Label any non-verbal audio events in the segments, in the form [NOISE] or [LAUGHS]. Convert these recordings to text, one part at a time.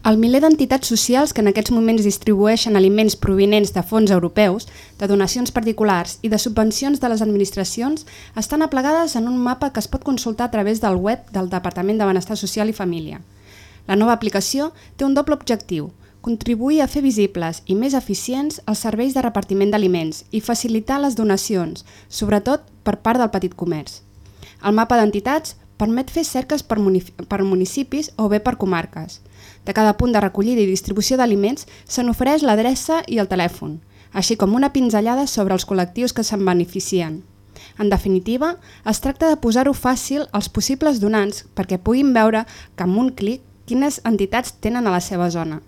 El miler d'entitats socials que en aquests moments distribueixen aliments provinents de fons europeus, de donacions particulars i de subvencions de les administracions estan aplegades en un mapa que es pot consultar a través del web del Departament de Benestar Social i Família. La nova aplicació té un doble objectiu, contribuir a fer visibles i més eficients els serveis de repartiment d'aliments i facilitar les donacions, sobretot per part del petit comerç. El mapa d'entitats permet fer cerques per, municipis o bé per comarques. De cada punt de recollida i distribució d'aliments se n'ofereix l'adreça i el telèfon, així com una pinzellada sobre els col·lectius que se'n beneficien. En definitiva, es tracta de posar-ho fàcil als possibles donants perquè puguin veure que amb un clic quines entitats tenen a la seva zona.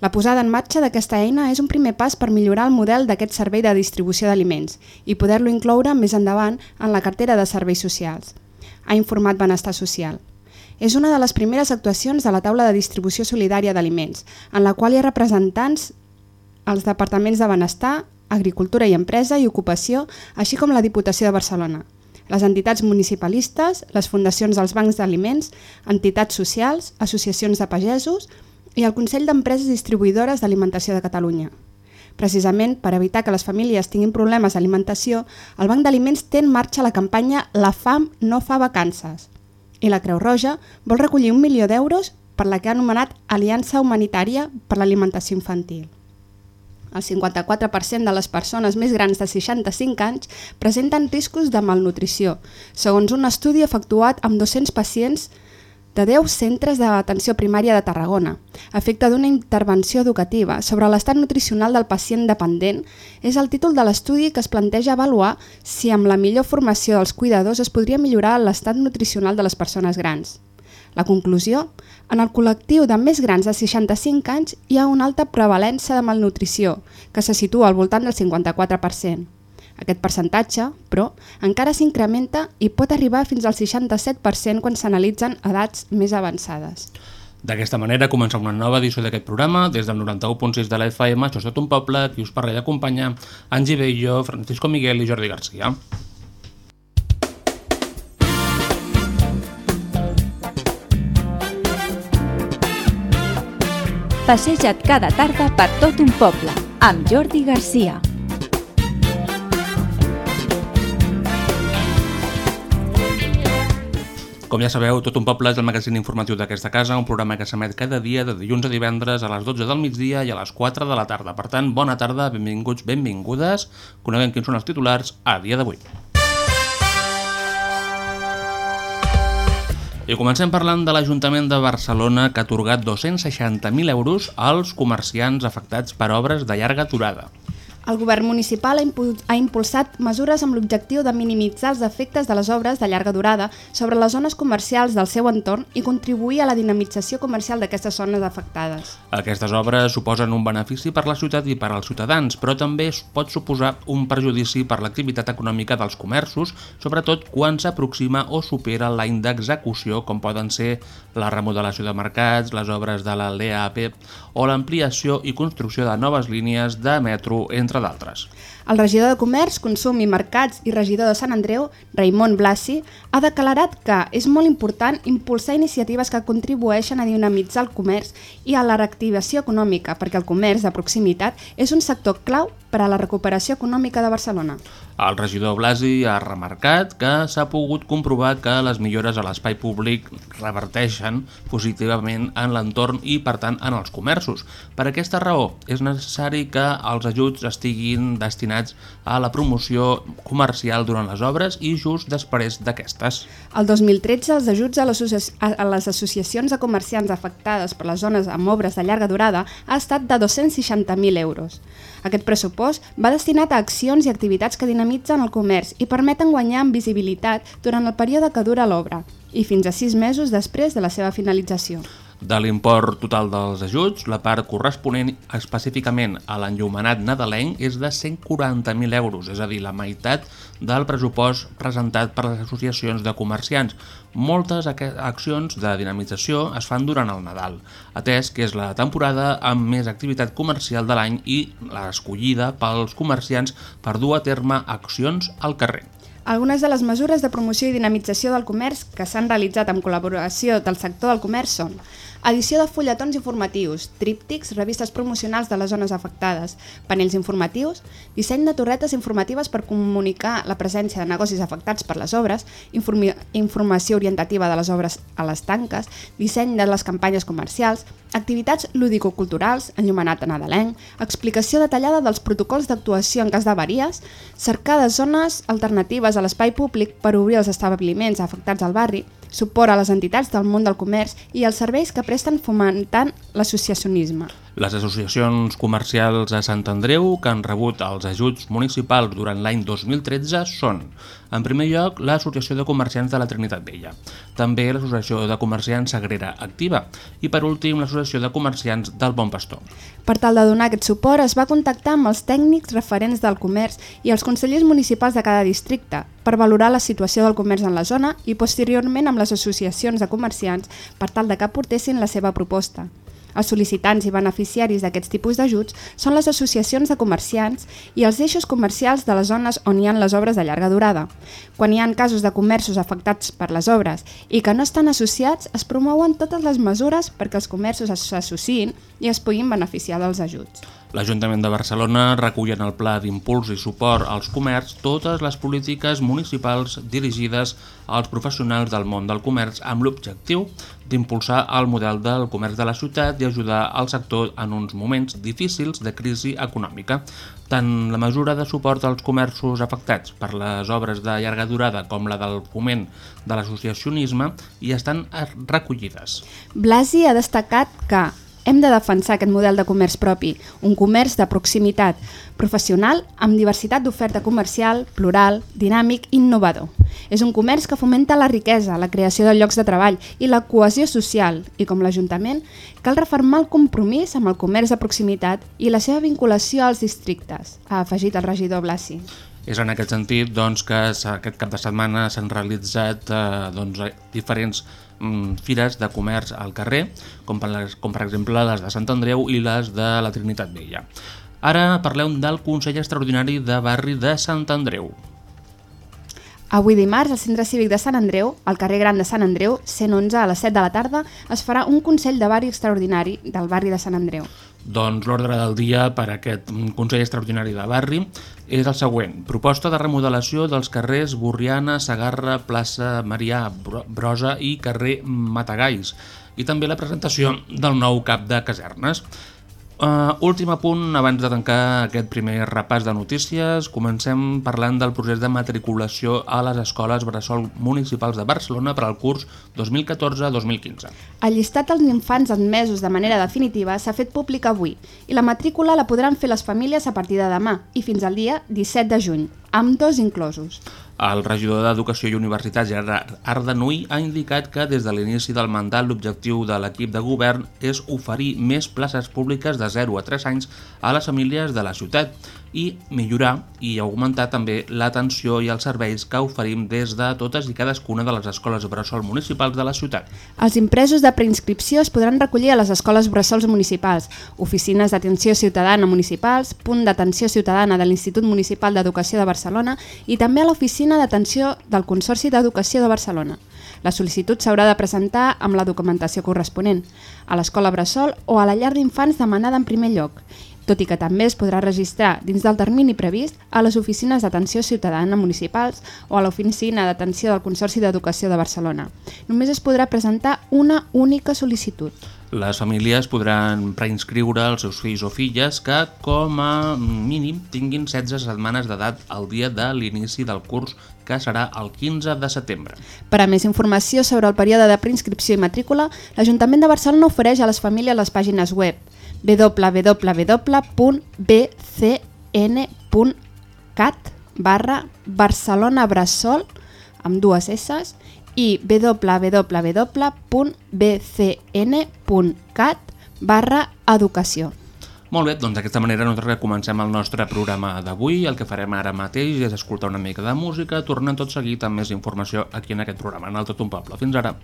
La posada en marxa d'aquesta eina és un primer pas per millorar el model d'aquest servei de distribució d'aliments i poder-lo incloure més endavant en la cartera de serveis socials. Ha informat Benestar Social. És una de les primeres actuacions de la taula de distribució solidària d'aliments, en la qual hi ha representants als departaments de Benestar, Agricultura i Empresa i Ocupació, així com la Diputació de Barcelona les entitats municipalistes, les fundacions dels bancs d'aliments, entitats socials, associacions de pagesos i el Consell d'Empreses Distribuïdores d'Alimentació de Catalunya. Precisament per evitar que les famílies tinguin problemes d'alimentació, el Banc d'Aliments té en marxa la campanya La fam no fa vacances. I la Creu Roja vol recollir un milió d'euros per la que ha anomenat Aliança Humanitària per l'Alimentació Infantil. El 54% de les persones més grans de 65 anys presenten riscos de malnutrició, segons un estudi efectuat amb 200 pacients de 10 centres d'atenció primària de Tarragona. Efecte d'una intervenció educativa sobre l'estat nutricional del pacient dependent és el títol de l'estudi que es planteja avaluar si amb la millor formació dels cuidadors es podria millorar l'estat nutricional de les persones grans. La conclusió? En el col·lectiu de més grans de 65 anys hi ha una alta prevalència de malnutrició, que se situa al voltant del 54%. Aquest percentatge, però, encara s'incrementa i pot arribar fins al 67% quan s'analitzen edats més avançades. D'aquesta manera comença una nova edició d'aquest programa des del 91.6 de la FM, això és tot un poble, qui us parla i acompanya Angie Bello, Francisco Miguel i Jordi Garcia. Passeja't cada tarda per tot un poble, amb Jordi Garcia. Com ja sabeu, Tot un poble és el magazín informatiu d'aquesta casa, un programa que s'emet cada dia de dilluns a divendres a les 12 del migdia i a les 4 de la tarda. Per tant, bona tarda, benvinguts, benvingudes. Coneguem quins són els titulars a dia d'avui. I comencem parlant de l'Ajuntament de Barcelona que ha atorgat 260.000 euros als comerciants afectats per obres de llarga durada. El govern municipal ha, impul ha impulsat mesures amb l'objectiu de minimitzar els efectes de les obres de llarga durada sobre les zones comercials del seu entorn i contribuir a la dinamització comercial d'aquestes zones afectades. Aquestes obres suposen un benefici per la ciutat i per als ciutadans, però també pot suposar un perjudici per l'activitat econòmica dels comerços, sobretot quan s'aproxima o supera l'any d'execució, com poden ser la remodelació de mercats, les obres de la LEAP o l'ampliació i construcció de noves línies de metro, entre d'altres. El regidor de Comerç, Consum i Mercats i regidor de Sant Andreu, Raimon Blasi, ha declarat que és molt important impulsar iniciatives que contribueixen a dinamitzar el comerç i a la reactivació econòmica, perquè el comerç de proximitat és un sector clau per a la recuperació econòmica de Barcelona. El regidor Blasi ha remarcat que s'ha pogut comprovar que les millores a l'espai públic reverteixen positivament en l'entorn i, per tant, en els comerços. Per aquesta raó, és necessari que els ajuts estiguin destinats a la promoció comercial durant les obres i just després d'aquestes. El 2013, els ajuts a a les associacions de comerciants afectades per les zones amb obres de llarga durada ha estat de 260.000 euros. Aquest pressupost va destinat a accions i activitats que dinamitzen el comerç i permeten guanyar en visibilitat durant el període que dura l'obra i fins a sis mesos després de la seva finalització. De l'import total dels ajuts, la part corresponent específicament a l'enllumenat nadalenc és de 140.000 euros, és a dir, la meitat del pressupost presentat per les associacions de comerciants. Moltes accions de dinamització es fan durant el Nadal, atès que és la temporada amb més activitat comercial de l'any i l'escollida pels comerciants per dur a terme accions al carrer. Algunes de les mesures de promoció i dinamització del comerç que s'han realitzat amb col·laboració del sector del comerç són edició de fulletons informatius, tríptics, revistes promocionals de les zones afectades, panells informatius, disseny de torretes informatives per comunicar la presència de negocis afectats per les obres, informació orientativa de les obres a les tanques, disseny de les campanyes comercials, activitats lúdico-culturals, enllumenat a nadalenc, explicació detallada dels protocols d'actuació en cas d'avaries, cercar de zones alternatives a l'espai públic per obrir els establiments afectats al barri, suport a les entitats del món del comerç i els serveis que presten fomentant l'associacionisme. Les associacions comercials a Sant Andreu que han rebut els ajuts municipals durant l'any 2013 són, en primer lloc, l'Associació de Comerciants de la Trinitat Vella, també l'Associació de Comerciants Sagrera Activa i, per últim, l'Associació de Comerciants del Bon Pastor. Per tal de donar aquest suport, es va contactar amb els tècnics referents del comerç i els consellers municipals de cada districte per valorar la situació del comerç en la zona i posteriorment amb les associacions de comerciants per tal de que aportessin la seva proposta. Els sol·licitants i beneficiaris d'aquests tipus d'ajuts són les associacions de comerciants i els eixos comercials de les zones on hi ha les obres de llarga durada. Quan hi ha casos de comerços afectats per les obres i que no estan associats, es promouen totes les mesures perquè els comerços s'associïn i es puguin beneficiar dels ajuts. L'Ajuntament de Barcelona recull en el Pla d'Impuls i Suport als Comerç totes les polítiques municipals dirigides als professionals del món del comerç amb l'objectiu d'impulsar el model del comerç de la ciutat i ajudar al sector en uns moments difícils de crisi econòmica. Tant la mesura de suport als comerços afectats per les obres de llarga durada com la del foment de l'associacionisme hi estan recollides. Blasi ha destacat que hem de defensar aquest model de comerç propi, un comerç de proximitat, professional, amb diversitat d'oferta comercial, plural, dinàmic i innovador. És un comerç que fomenta la riquesa, la creació de llocs de treball i la cohesió social, i com l'Ajuntament, cal reformar el compromís amb el comerç de proximitat i la seva vinculació als districtes, ha afegit el regidor Blasi. És en aquest sentit doncs, que aquest cap de setmana s'han realitzat eh, doncs, diferents fires de comerç al carrer, com per, les, com per exemple les de Sant Andreu i les de la Trinitat Vella. Ara parleu del Consell Extraordinari de Barri de Sant Andreu. Avui dimarts, al Centre Cívic de Sant Andreu, al carrer Gran de Sant Andreu, 111 a les 7 de la tarda, es farà un Consell de Barri Extraordinari del barri de Sant Andreu. Doncs l'ordre del dia per a aquest Consell Extraordinari de Barri és el següent. Proposta de remodelació dels carrers Borriana, Sagarra, plaça Marià, Bro- Brosa i carrer Matagalls i també la presentació del nou cap de casernes. Uh, últim apunt, abans de tancar aquest primer repàs de notícies, comencem parlant del procés de matriculació a les escoles bressol municipals de Barcelona per al curs 2014-2015. El llistat dels infants admesos de manera definitiva s'ha fet públic avui i la matrícula la podran fer les famílies a partir de demà i fins al dia 17 de juny, amb dos inclosos. El regidor d'Educació i Universitats, Gerard Ardanuy, ha indicat que des de l'inici del mandat l'objectiu de l'equip de govern és oferir més places públiques de 0 a 3 anys a les famílies de la ciutat i millorar i augmentar també l'atenció i els serveis que oferim des de totes i cadascuna de les escoles bressol municipals de la ciutat. Els impresos de preinscripció es podran recollir a les escoles bressols municipals, oficines d'atenció ciutadana municipals, punt d'atenció ciutadana de l'Institut Municipal d'Educació de Barcelona i també a l'oficina d'atenció del Consorci d'Educació de Barcelona. La sol·licitud s'haurà de presentar amb la documentació corresponent, a l'escola bressol o a la llar d'infants demanada en primer lloc, tot i que també es podrà registrar dins del termini previst a les oficines d'atenció ciutadana municipals o a l'oficina d'atenció del Consorci d'Educació de Barcelona. Només es podrà presentar una única sol·licitud. Les famílies podran preinscriure els seus fills o filles que, com a mínim, tinguin 16 setmanes d'edat al dia de l'inici del curs, que serà el 15 de setembre. Per a més informació sobre el període de preinscripció i matrícula, l'Ajuntament de Barcelona ofereix a les famílies les pàgines web www.bcn.cat barra Barcelona Bressol amb dues S i www.bcn.cat barra educació. Molt bé, doncs d'aquesta manera nosaltres comencem el nostre programa d'avui. El que farem ara mateix és escoltar una mica de música, tornem tot seguit amb més informació aquí en aquest programa, en el Tot un Poble. Fins ara.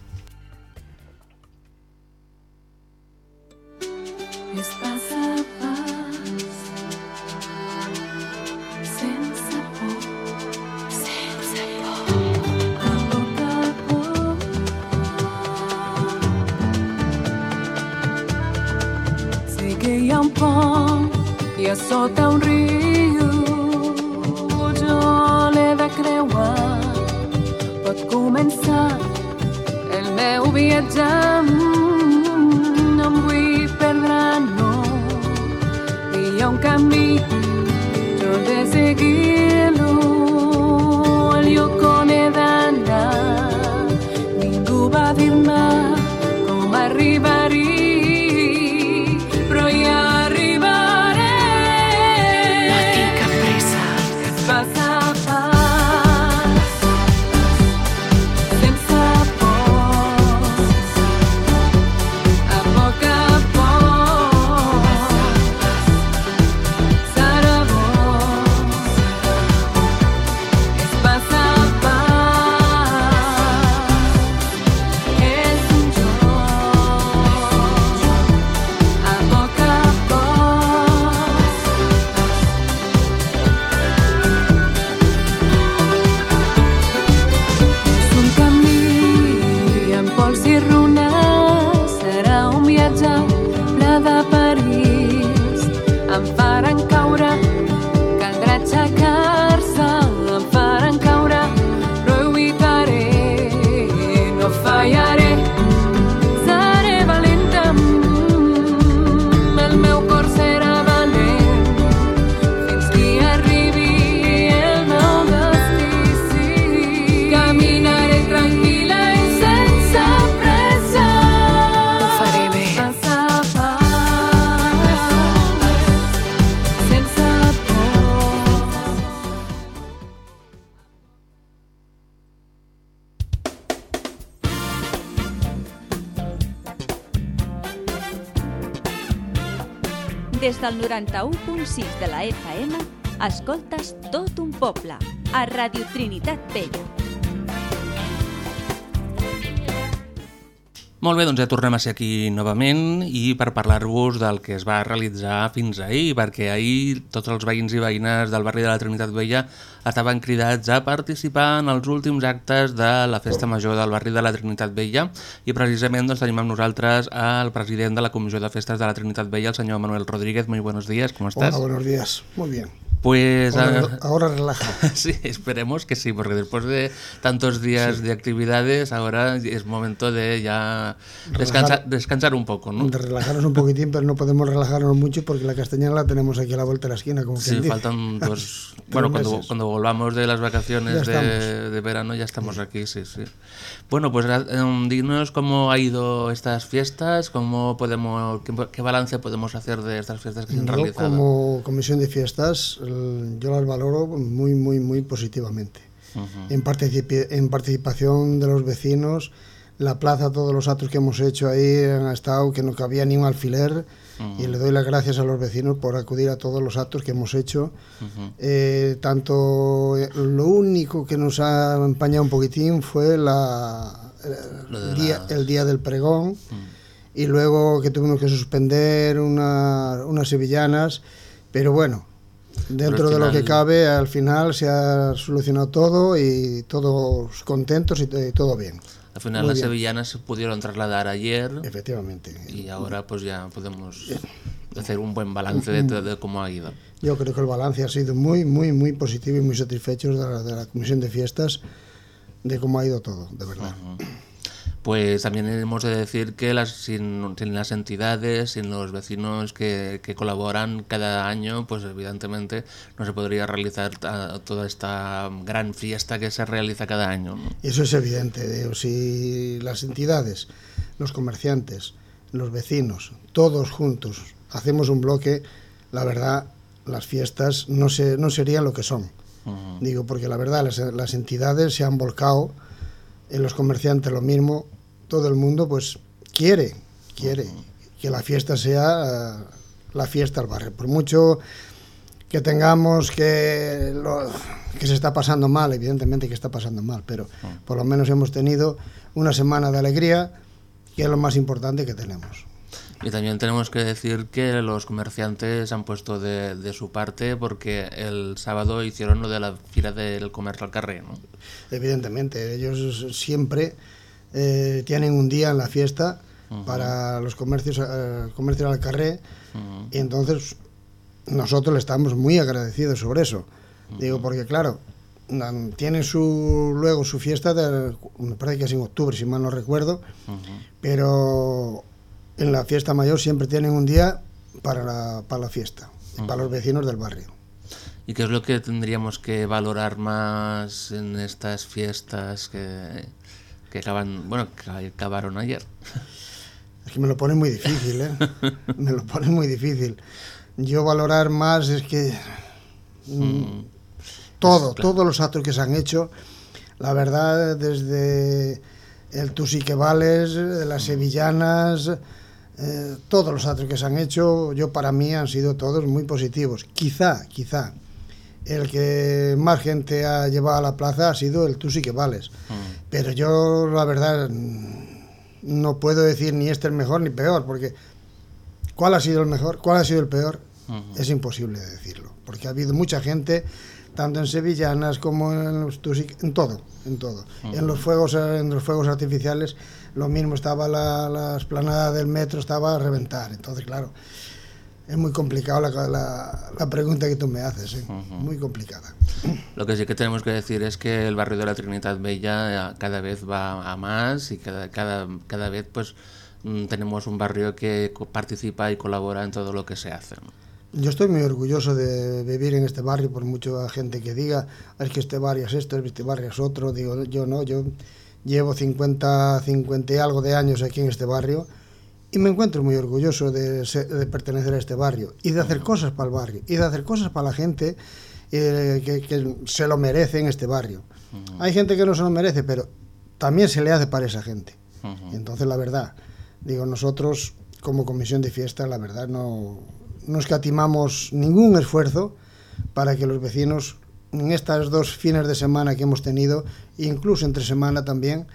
91.6 de la FM, escoltes tot un poble, a Radio Trinitat Vella. Molt bé, doncs ja tornem a ser aquí novament i per parlar-vos del que es va realitzar fins ahir, perquè ahir tots els veïns i veïnes del barri de la Trinitat Vella estaven cridats a participar en els últims actes de la Festa Major del barri de la Trinitat Vella i precisament doncs, tenim amb nosaltres el president de la Comissió de Festes de la Trinitat Vella, el senyor Manuel Rodríguez. Muy buenos días, ¿cómo estás? Hola, buenos días. Muy bien. Pues Ahora, ah, ahora relaja. [LAUGHS] Sí, esperemos que sí, porque después de tantos días de actividades, ahora es momento de ya descansar, descansar un poco, ¿no? De relajarnos un poquitín, pero no podemos relajarnos mucho porque la castellana la tenemos aquí a la vuelta de la esquina, como Sí, quien dice. faltan dos... [LAUGHS] bueno, cuando, cuando volvamos de las vacaciones de, de verano ya estamos aquí, sí, sí. Bueno, pues eh, dinos cómo ha ido estas fiestas, cómo podemos, qué, qué balance podemos hacer de estas fiestas que se han Yo realizado. como comisión de fiestas, yo las valoro muy, muy, muy positivamente. en, participi- en participación de los vecinos, la plaza, todos los actos que hemos hecho ahí han estado que no cabía ni un alfiler. Y le doy las gracias a los vecinos por acudir a todos los actos que hemos hecho. Eh, tanto eh, lo único que nos ha empañado un poquitín fue la, de el, día, las- el día del pregón. Y luego que tuvimos que suspender una- unas sevillanas, pero bueno, dentro de lo que cabe, al final se ha solucionado todo y todos contentos y todo bien. Al final las sevillanas se pudieron trasladar ayer Efectivamente. y ahora pues ya podemos hacer un buen balance de, de cómo ha ido. Yo creo que el balance ha sido muy, muy, muy positivo y muy satisfechos de la, de la Comisión de Fiestas de cómo ha ido todo, de verdad. Pues también hemos de decir que las, sin, sin las entidades, sin los vecinos que, que colaboran cada año, pues evidentemente no se podría realizar toda esta gran fiesta que se realiza cada año. ¿no? Eso es evidente. digo, si las entidades, los comerciantes, los vecinos, todos juntos hacemos un bloque, la verdad, las fiestas no, se, no serían lo que son. Digo, porque la verdad, las, las entidades se han volcado, en los comerciantes lo mismo, todo el mundo pues quiere, quiere que la fiesta sea la fiesta al barrio. Por mucho que tengamos que, lo- que se está pasando mal, evidentemente que está pasando mal, pero por lo menos hemos tenido una semana de alegría, que es lo más importante que tenemos. Y también tenemos que decir que los comerciantes han puesto de, de su parte porque el sábado hicieron lo de la fila del comercio al carrer, ¿no? Evidentemente, ellos siempre eh, tienen un día en la fiesta para los comercios, eh, comercios al carré Ujú. y entonces nosotros le estamos muy agradecidos sobre eso. Digo, porque claro, tienen su, luego su fiesta, de, me parece que es en octubre, si mal no recuerdo, pero en la fiesta mayor siempre tienen un día para la, para la fiesta, para los vecinos del barrio. ¿Y qué es lo que tendríamos que valorar más en estas fiestas que, que acaban, bueno, que acabaron ayer? Es que me lo pone muy difícil, ¿eh? [LAUGHS] me lo pone muy difícil. Yo valorar más es que mm, todo, todos los actos que se han hecho, la verdad, desde el Tú sí que vales, de las sevillanas, eh, todos los actos que se han hecho, yo para mí han sido todos muy positivos. Quizá, quizá, el que más gente ha llevado a la plaza ha sido el Tú sí que vales. Pero yo, la verdad, no puedo decir ni este es mejor ni peor, porque ¿cuál ha sido el mejor? ¿Cuál ha sido el peor? Es imposible decirlo, porque ha habido mucha gente, tanto en sevillanas como en los en todo, en todo. En los fuegos, en los fuegos artificiales, lo mismo estaba la, la esplanada del metro, estaba a reventar. Entonces, claro, es muy complicado la, la- la pregunta que tú me haces, ¿eh? muy complicada. Lo que sí que tenemos que decir es que el barrio de la Trinidad Bella eh, cada vez va a más y cada, cada, cada vez pues mm, tenemos un barrio que participa y colabora en todo lo que se hace. Yo estoy muy orgulloso de vivir en este barrio, por mucha gente que diga, es que este barrio es esto, este barrio es otro. Digo, yo no, yo llevo 50, 50 y algo de años aquí en este barrio y me encuentro muy orgulloso de, pertenecer a este barrio y de hacer cosas para el barrio y de hacer cosas para la gente eh, que, que se lo merece en este barrio. Hay gente que no se lo merece, pero también se le hace para esa gente. Entonces, la verdad, digo, nosotros como comisión de fiesta, la verdad, no, no escatimamos ningún esfuerzo para que los vecinos, en estas dos fines de semana que hemos tenido, incluso entre semana también,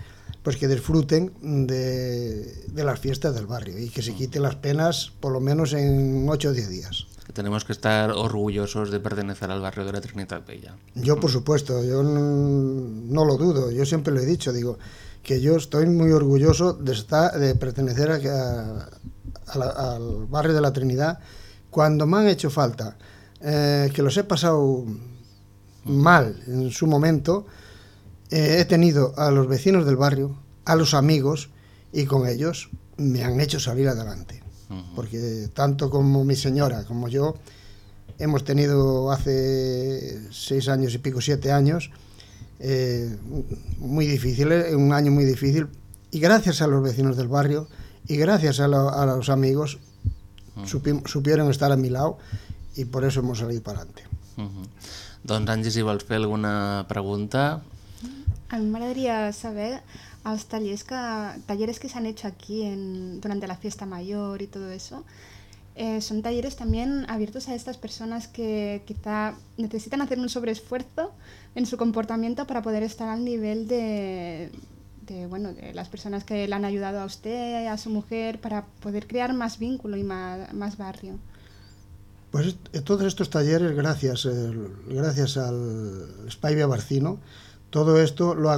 pues que disfruten de, de las fiestas del barrio y que se quiten las penas por lo menos en 8 o 10 días. Tenemos que estar orgullosos de pertenecer al barrio de la Trinidad Bella. Yo, por supuesto, yo no, no lo dudo, yo siempre lo he dicho, digo, que yo estoy muy orgulloso de, estar, de pertenecer a- a- a la- al barrio de la Trinidad cuando me han hecho falta, eh, que los he pasado mal en su momento, eh, he tenido a los vecinos del barrio, a los amigos, y con ellos me han hecho salir adelante. Porque tanto como mi señora como yo hemos tenido hace seis años y pico, siete años, eh, muy difíciles, un año muy difícil, y gracias a los vecinos del barrio y gracias a, lo- a los amigos supi- supieron estar a mi lado y por eso hemos salido para adelante. Doncs, Angie, si vols fer alguna pregunta... A mí me m'agradaria saber los talleres que, talleres que se han hecho aquí en, durante la fiesta mayor y todo eso. eh, son talleres también abiertos a estas personas que quizá necesitan hacer un sobreesfuerzo en su comportamiento para poder estar al nivel de, de, bueno, de las personas que le han ayudado a usted, a su mujer, para poder crear más vínculo y más, más barrio. Pues todos estos talleres, gracias, eh, gracias al Spaivia Barcino, todo esto lo,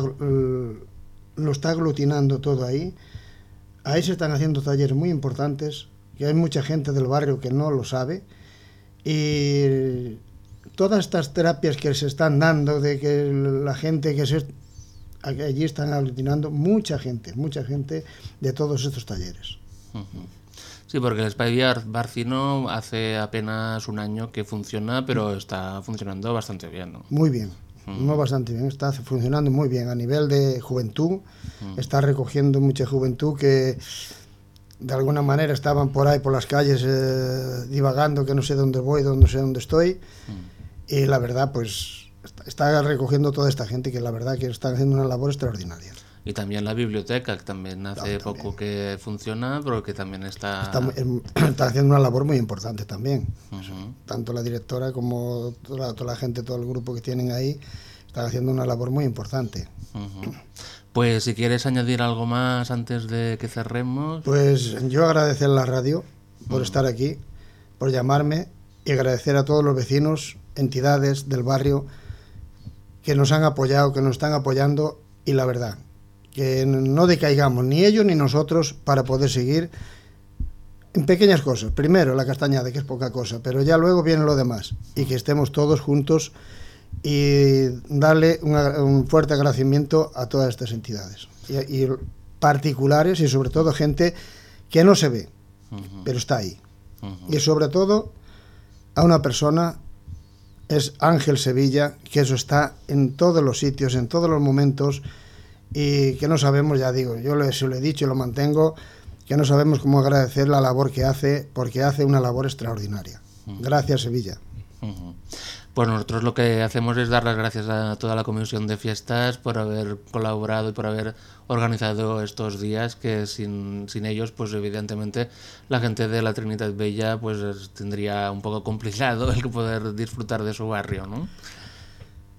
está aglutinando todo ahí. Ahí se están haciendo talleres muy importantes, que hay mucha gente del barrio que no lo sabe. Y todas estas terapias que se están dando, de que la gente que se... Allí están aglutinando mucha gente, mucha gente de todos estos talleres. Sí, porque el Spy Bar- Barcino hace apenas un año que funciona, pero está funcionando bastante bien, ¿no? Muy bien, no bastante bien, está funcionando muy bien. A nivel de juventud, está recogiendo mucha juventud que de alguna manera estaban por ahí por las calles eh, divagando que no sé dónde voy, dónde sé dónde estoy. Y la verdad pues está, está recogiendo toda esta gente que la verdad que están haciendo una labor extraordinaria. Y también la biblioteca, que también hace poco que funciona, pero que también está... Está, em, [CLEARS THROAT] está haciendo una labor muy importante también. Tanto la directora como toda, la- toda la gente, todo el grupo que tienen ahí, están haciendo una labor muy importante. Pues si quieres añadir algo más antes de que cerremos... Pues yo agradecer a la radio por estar aquí, por llamarme y agradecer a todos los vecinos, entidades del barrio que nos han apoyado, que nos están apoyando y la verdad, que no decaigamos ni ellos ni nosotros para poder seguir en pequeñas cosas. Primero la castañada, que es poca cosa, pero ya luego viene lo demás y que estemos todos juntos y darle un, fuerte agradecimiento a todas estas entidades y, y particulares y sobre todo gente que no se ve, pero está ahí. Y sobre todo a una persona es Ángel Sevilla, que eso está en todos los sitios, en todos los momentos y que no sabemos, ya digo, yo le- se lo he dicho y lo mantengo, que no sabemos cómo agradecer la labor que hace, porque hace una labor extraordinaria. Gracias, Sevilla. Pues nosotros lo que hacemos es dar las gracias a toda la comisión de fiestas por haber colaborado y por haber organizado estos días que sin, sin ellos pues evidentemente la gente de la Trinidad Bella pues es- tendría un poco complicado el poder disfrutar de su barrio, ¿no?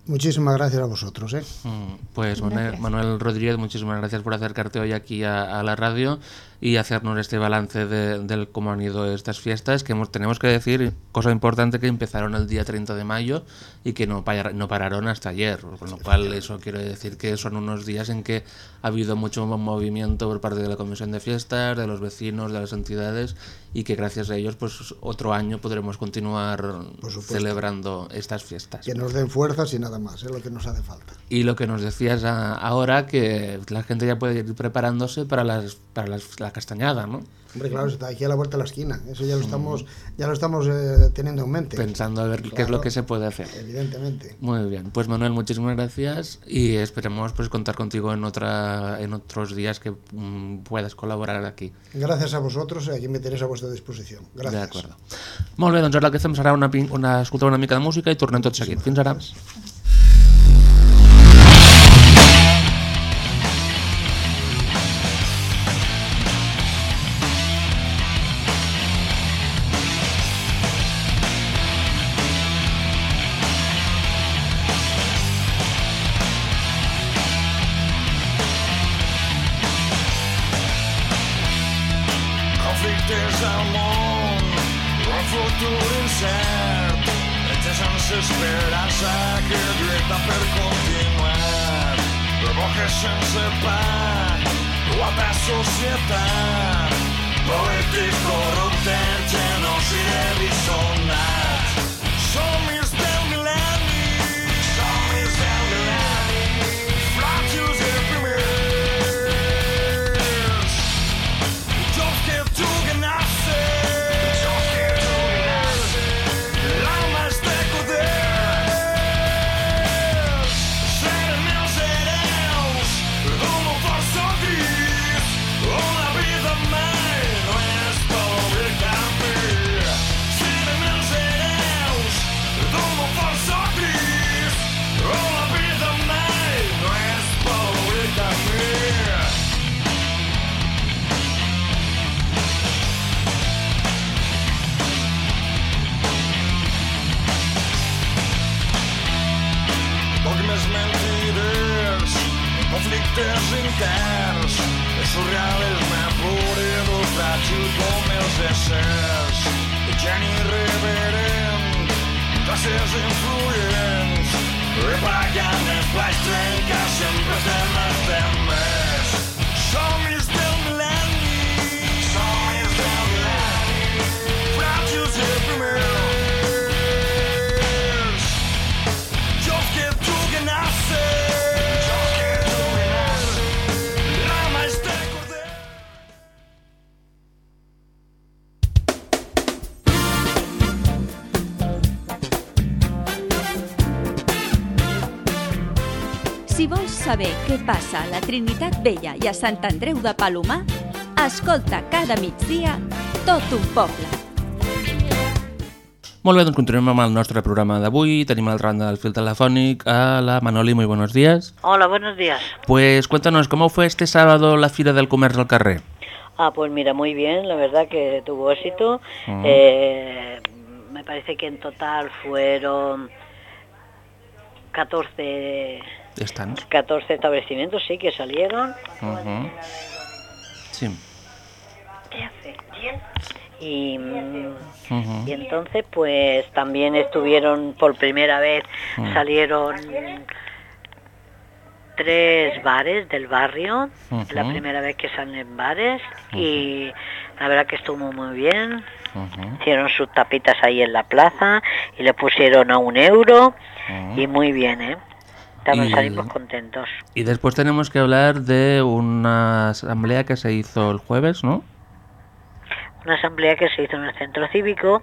Muchísimas gracias a vosotros. ¿eh? Mm, Pues Manuel, Gracias. Manuel Rodríguez, muchísimas gracias por acercarte hoy aquí a, a la radio y hacernos este balance de, del cómo han ido estas fiestas, que hemos- tenemos que decir, cosa importante, que empezaron el día 30 de mayo y que no, pa- no pararon hasta ayer, con lo cual eso quiere decir que son unos días en que ha habido mucho movimiento por parte de la Comisión de Fiestas, de los vecinos, de las entidades y que gracias a ellos pues otro año podremos continuar celebrando estas fiestas. Que nos den fuerzas y nada más, es lo que nos hace falta. Y lo que nos decías ahora, que la gente ya puede ir preparándose para, las, para las- la castañada, ¿no? Hombre, claro, está aquí a la vuelta de la esquina. Eso ya lo estamos, ya lo estamos eh, teniendo en mente. Pensando a ver qué es lo Claro. que se puede hacer. Evidentemente. Muy bien, pues Manuel, muchísimas gracias y esperemos pues contar contigo en otra en otros días que mm, puedas colaborar aquí. Gracias a vosotros, aquí me tenéis a vuestra disposición. Gracias. De acuerdo. Molt bé, doncs ara el que fem serà una, una, escoltar una mica de música i tornem tot seguit. Fins ara. Conflictes conflictes interns, el surrealisme pur i fràgil com els éssers, geni irreverent, classes influents, propagandes plats trenca, sempre estem, saber què passa a la Trinitat Vella i a Sant Andreu de Palomar, escolta cada migdia tot un poble. Molt bé, doncs continuem amb el nostre programa d'avui. Tenim a l'altra banda del fil telefònic a la Manoli, muy buenos días. Hola, buenos días. Pues cuéntanos, ¿cómo fue este sábado la Fira del Comercio al Carrer? Ah, pues mira, muy bien, la verdad que tuvo éxito. Ujú. Eh, me parece que en total fueron 14, Están. 14 establecimientos, sí, que salieron. Sí. Y, mm, Ujú. y entonces, pues también estuvieron por primera vez, salieron tres bares del barrio, la primera vez que salen bares, y la verdad que estuvo muy bien. Hicieron sus tapitas ahí en la plaza y le pusieron a un euro y muy bien, ¿eh? Y- salimos contentos. Y después tenemos que hablar de una asamblea que se hizo el jueves, ¿no? Una asamblea que se hizo en el centro cívico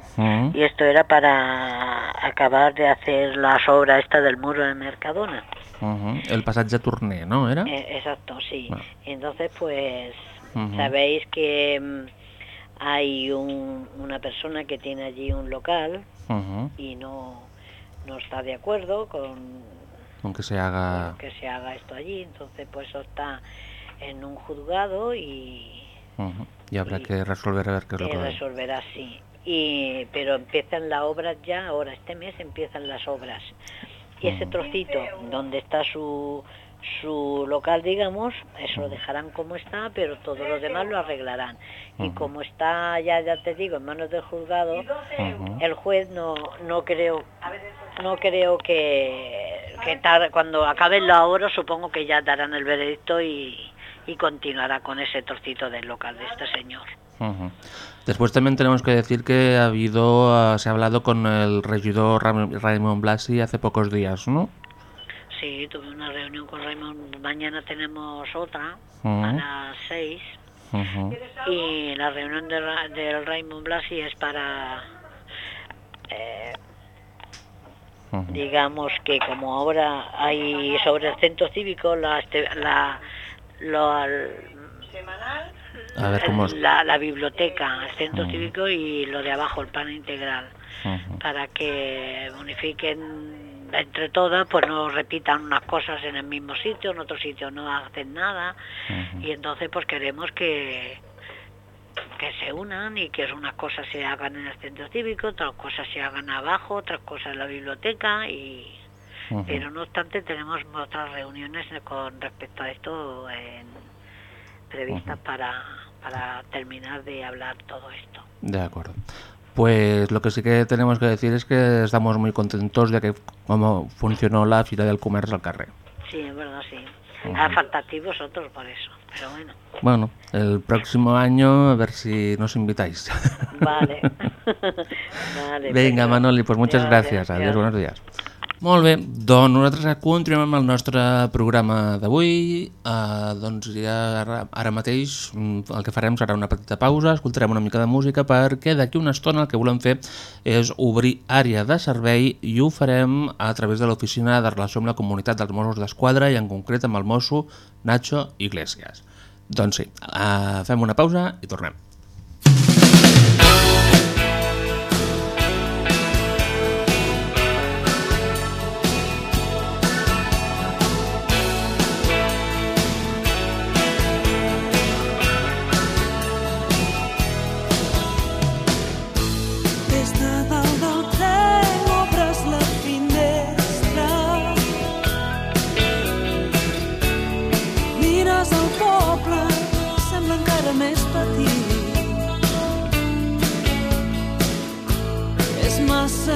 y esto era para acabar de hacer las obras esta del muro de Mercadona. Ujú. El pasaje Tourné, ¿no? ¿Era? Eh, exacto, sí. Ah. Entonces, pues, sabéis que mm, hay un- una persona que tiene allí un local y no, no está de acuerdo con Aunque se haga... que se haga esto allí, entonces pues eso está en un juzgado y. Y habrá que resolver a ver qué es lo que... resolverá así. Y, pero empiezan las obras ya, ahora este mes empiezan las obras. Y ese trocito donde está su, su local, digamos, eso lo dejarán como está, pero todo lo demás lo arreglarán. Y como está ya, ya te digo, en manos del juzgado, el juez no, no creo no creo que, que cuando acaben las obras supongo que ya darán el veredicto y, y continuará con ese trocito del local de este señor. Ujú. Después también tenemos que decir que ha habido, ah, se ha hablado con el regidor Raymond Blasi hace pocos días, ¿no? Sí, tuve una reunión con Raymond, mañana tenemos otra a las seis Ujú. y la reunión de Ra- del Raymond Blasi es para, eh, Digamos que como ahora hay sobre el centro cívico la, este- la, lo- A ver cómo... es- la, la biblioteca, el centro cívico y lo de abajo, el plan integral, para que unifiquen entre todas, pues no repitan unas cosas en el mismo sitio, en otro sitio no hacen nada, y entonces pues queremos que que se unan y que unas cosas se hagan en el centro cívico, otras cosas se hagan abajo, otras cosas en la biblioteca y pero no obstante tenemos otras reuniones con respecto a esto en- previstas para, para terminar de hablar todo esto. De acuerdo. Pues lo que sí que tenemos que decir es que estamos muy contentos de que cómo funcionó la Fira del Comercio al Carrer. Sí, es verdad, sí. Ujú. Ha faltado vosotros por eso, pero bueno, Bueno, el próximo año a ver si nos invitáis. vale. [LAUGHS] [LAUGHS] vale Vinga, perfecte. Manoli, Adéu, gràcies. adéu. Adéu, buenos días. Molt bé, doncs nosaltres continuem amb el nostre programa d'avui. Uh, doncs ja ara, ara mateix mm, el que farem serà una petita pausa, escoltarem una mica de música perquè d'aquí una estona el que volem fer és obrir àrea de servei i ho farem a través de l'oficina de relació amb la comunitat dels Mossos d'Esquadra i en concret amb el mosso Nacho Iglesias. Doncs sí, uh, fem una pausa i tornem. És massa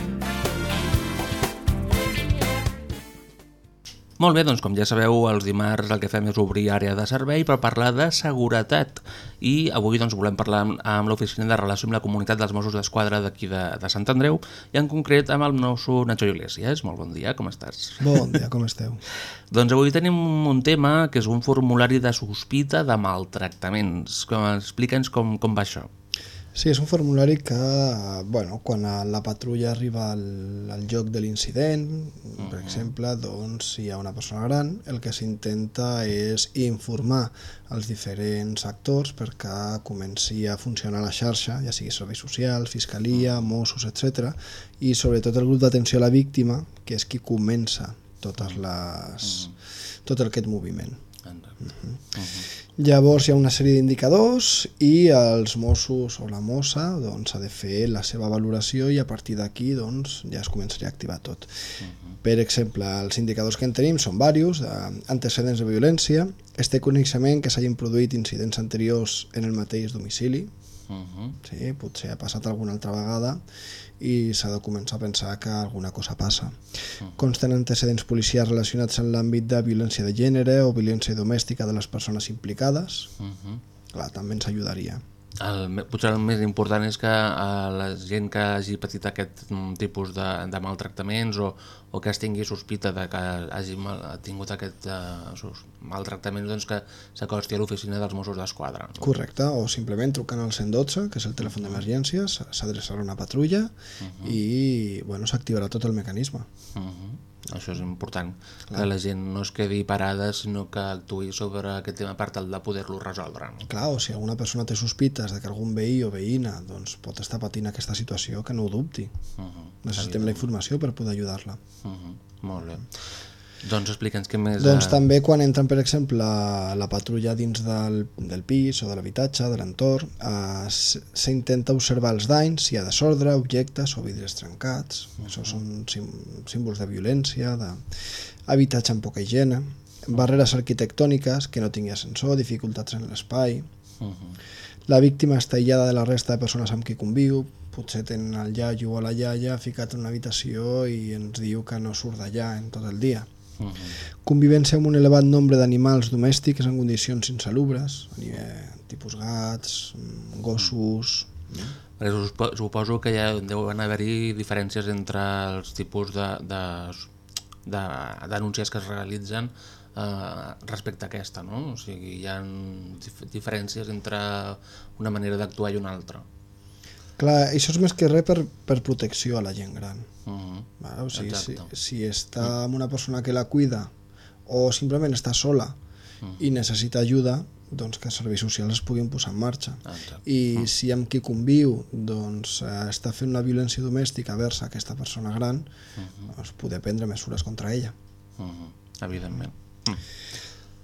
Molt bé, doncs com ja sabeu, els dimarts el que fem és obrir àrea de servei per parlar de seguretat i avui doncs, volem parlar amb, amb l'Oficina de Relació amb la Comunitat dels Mossos d'Esquadra d'aquí de, de Sant Andreu i en concret amb el mosso Nacho Iglesias. Molt bon dia, com estàs? Bon dia, com esteu? [LAUGHS] doncs avui tenim un tema que és un formulari de sospita de maltractaments. Explica'ns com, com va això. Sí, és un formulari que, bueno, quan la patrulla arriba al, al lloc de l'incident, per exemple, doncs si hi ha una persona gran, el que s'intenta és informar els diferents actors perquè comenci a funcionar la xarxa, ja sigui serveis socials, fiscalia, Mossos, etc. I sobretot el grup d'atenció a la víctima, que és qui comença totes les, tot aquest moviment. Uh -huh. Llavors hi ha una sèrie d'indicadors i els Mossos o la mossa doncs, ha de fer la seva valoració i a partir d'aquí doncs, ja es començaria a activar tot. Uh -huh. Per exemple, els indicadors que en tenim són diversos, antecedents de violència, este coneixement que s'hagin produït incidents anteriors en el mateix domicili, uh -huh. sí, potser ha passat alguna altra vegada i s'ha de començar a pensar que alguna cosa passa. -huh. Consten antecedents policials relacionats amb l'àmbit de violència de gènere o violència domèstica de les persones implicades. Uh -huh. Clar, també ens ajudaria. El, potser el més important és que eh, la gent que hagi patit aquest mm, tipus de, de maltractaments o, o que es tingui sospita de que hagi mal, tingut aquest uh, maltractament doncs que s'acosti a l'oficina dels Mossos d'Esquadra. No? Correcte, o simplement trucant al 112, que és el telèfon d'emergències, s'adreçarà una patrulla uh -huh. i bueno, s'activarà tot el mecanisme. Uh -huh. Això és important, Clar. que la gent no es quedi parada, sinó que actuï sobre aquest tema per tal de poder-lo resoldre. No? Clar, o si alguna persona té sospites de que algun veí o veïna doncs, pot estar patint aquesta situació, que no ho dubti. Uh -huh. Necessitem la informació per poder ajudar-la. Uh -huh. Molt bé. Doncs explica'ns què més... Doncs també quan entren, per exemple, la, la patrulla dins del, del pis o de l'habitatge, de l'entorn, eh, s'intenta observar els danys, si hi ha desordre, objectes o vidres trencats. Uh -huh. Això són sim, símbols de violència, d'habitatge amb poca higiene, barreres arquitectòniques, que no tingui ascensor, dificultats en l'espai. Uh -huh. La víctima està aïllada de la resta de persones amb qui conviu, potser tenen el iaio o la iaia ficat en una habitació i ens diu que no surt d'allà en tot el dia. Uh -huh. Convivència amb un elevat nombre d'animals domèstics en condicions insalubres, tipus gats, gossos... Perquè suposo que ja deuen haver-hi diferències entre els tipus de, de, de denúncies que es realitzen eh, respecte a aquesta, no? O sigui, hi ha dif diferències entre una manera d'actuar i una altra. Clar, això és més que res per, per protecció a la gent gran. Uh -huh. vale? o sigui, si, si està amb una persona que la cuida o simplement està sola uh -huh. i necessita ajuda, doncs que els serveis socials es puguin posar en marxa. Exacte. I uh -huh. si amb qui conviu doncs, eh, està fent una violència domèstica vers aquesta persona gran, uh -huh. doncs poder prendre mesures contra ella. Uh -huh. Evidentment. Uh -huh.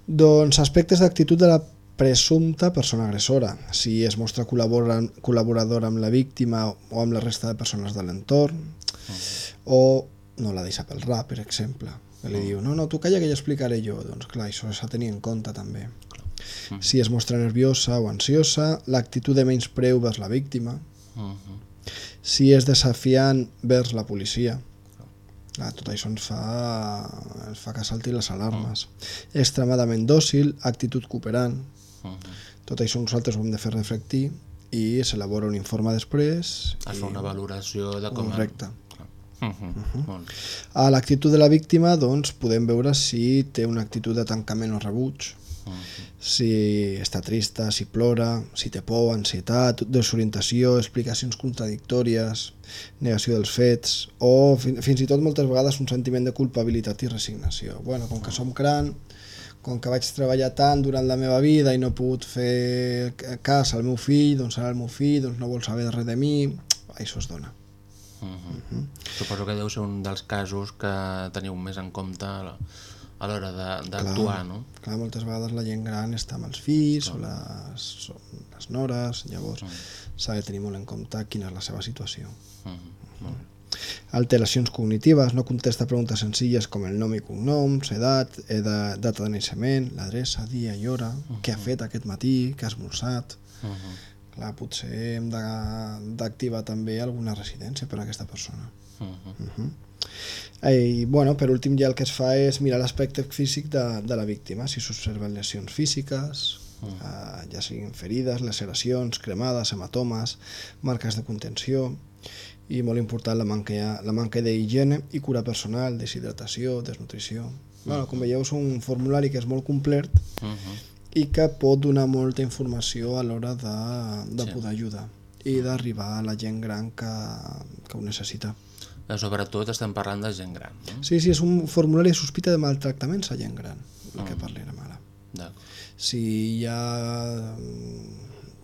Doncs aspectes d'actitud de la presumpta persona agressora, si es mostra col·laboradora amb la víctima o amb la resta de persones de l'entorn, -huh. o no la deixa pel rap, per exemple, que li -huh. diu, no, no, tu calla que ja explicaré jo, doncs clar, això s'ha de tenir en compte també. -huh. Si es mostra nerviosa o ansiosa, l'actitud de menys preu vers la víctima, -huh. si és desafiant vers la policia, Clar, tot això ens fa, ens fa que salti les alarmes. -huh. Extremadament dòcil, actitud cooperant, Uh -huh. Tot això nosaltres ho hem de fer reflectir i s'elabora un informe després. Es fa una valoració de com... Correcte. Uh -huh. Uh -huh. A l'actitud de la víctima doncs, podem veure si té una actitud de tancament o rebuig, uh -huh. si està trista, si plora, si té por, ansietat, desorientació, explicacions contradictòries, negació dels fets o fins i tot moltes vegades un sentiment de culpabilitat i resignació. Bueno, com que som gran, com que vaig treballar tant durant la meva vida i no he pogut fer cas al meu fill, doncs ara el meu fill doncs no vol saber res de mi, [TSK] això es dona. Uh -huh. Uh -huh. Suposo que deu ser un dels casos que teniu més en compte a l'hora d'actuar, no? Clar, moltes vegades la gent gran està amb els fills clar. o les, les nores, llavors uh -huh. s'ha de tenir molt en compte quina és la seva situació. Uh -huh. Uh -huh. Alteracions cognitives, no contesta preguntes senzilles com el nom i cognoms, edat, edat data de naixement, l'adreça, dia i hora, què ha fet aquest matí, què ha esmorzat... Uh -huh. Clar, potser hem d'activar també alguna residència per a aquesta persona. Uh -huh. Uh -huh. I, bueno, per últim ja el que es fa és mirar l'aspecte físic de, de la víctima, si s'observen lesions físiques, eh, ja siguin ferides, laceracions, cremades, hematomes, marques de contenció i molt important la manca, la manca d'higiene i cura personal, deshidratació, desnutrició. Bueno, com veieu és un formulari que és molt complet Uh -huh. i que pot donar molta informació a l'hora de, de Sí. poder ajudar i d'arribar a la gent gran que, que ho necessita. Eh, Sobretot estem parlant de gent gran. No? Sí, sí, és un formulari de sospita de maltractaments a gent gran, el que Mm. parlarem ara. Si hi ha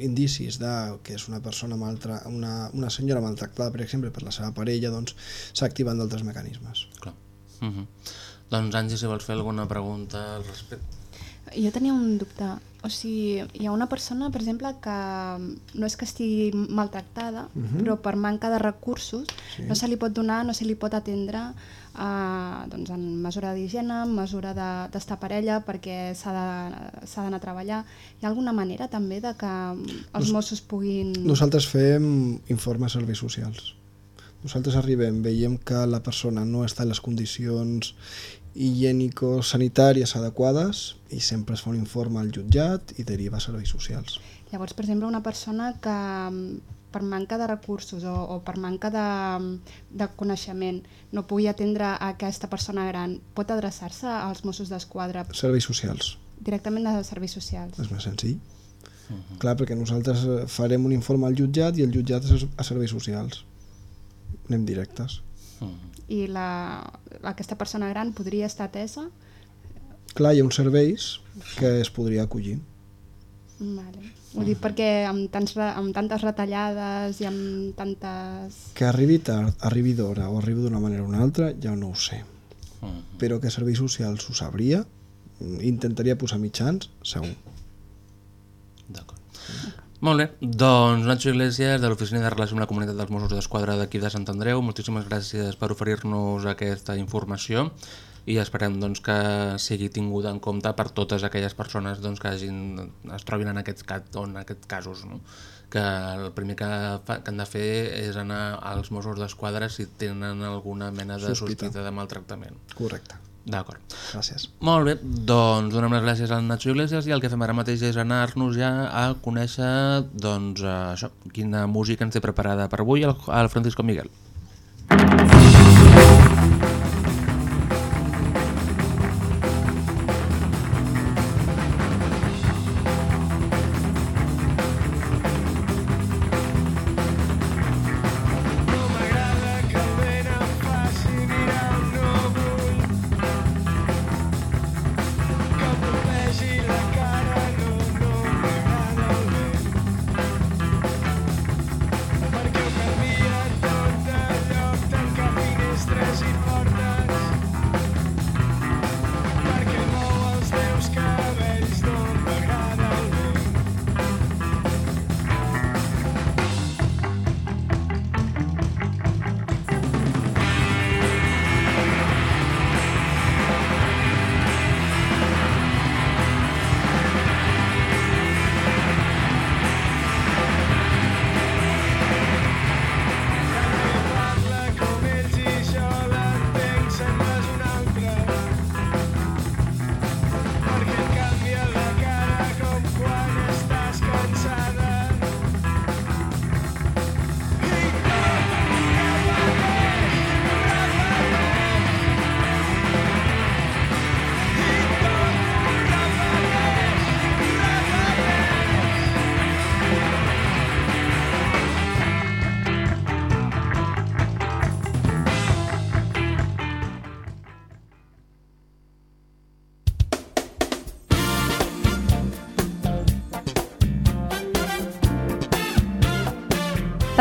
indicis de que és una persona maltra una, una senyora maltractada, per exemple, per la seva parella, doncs s'activen d'altres mecanismes. Clar. Uh -huh. Doncs, Angie, si vols fer alguna pregunta al respecte. Jo tenia un dubte. O sigui, hi ha una persona, per exemple, que no és que estigui maltractada, Mhm. però per manca de recursos Sí. no se li pot donar, no se li pot atendre eh, doncs en mesura d'higiene, en mesura de- d'estar parella, perquè s'ha de- d'anar a treballar. Hi ha alguna manera també de que els Nos- Mossos puguin... Nosaltres fem informes de serveis socials. Nosaltres arribem, veiem que la persona no està en les condicions higiènico-sanitàries adequades i sempre es fa un informe al jutjat i deriva a serveis socials. Llavors, per exemple, una persona que per manca de recursos o, o per manca de, de coneixement no pugui atendre a aquesta persona gran, pot adreçar-se als Mossos d'Esquadra Serveis socials, directament de serveis socials. és més senzill. Clar, perquè nosaltres eh, farem un informe al jutjat i el jutjat és a serveis socials. Anem directes. I la, aquesta persona gran podria estar atesa? Clar, hi ha uns serveis que es podria acollir. Vale. Ho dic perquè amb, tants, amb tantes retallades i amb tantes... Que arribi tard, arribi d'hora o arribi d'una manera o una altra, ja no ho sé. Mm. Però que serveis socials ho sabria, intentaria posar mitjans, segur. D'acord. Molt bé, doncs Nacho Iglesias de l'Oficina de Relació amb la Comunitat dels Mossos d'Esquadra d'aquí de Sant Andreu, moltíssimes gràcies per oferir-nos aquesta informació i esperem doncs, que sigui tinguda en compte per totes aquelles persones doncs, que hagin, es trobin en aquests, o en aquests casos. No? Que el primer que, fa, que han de fer és anar als Mossos d'Esquadra si tenen alguna mena de Sospita. sospita de maltractament. Correcte. D'acord. Gràcies. Molt bé, doncs donem les gràcies al Nacho Iglesias i el que fem ara mateix és anar-nos ja a conèixer doncs, eh, això, quina música ens té preparada per avui el, el Francisco Miguel.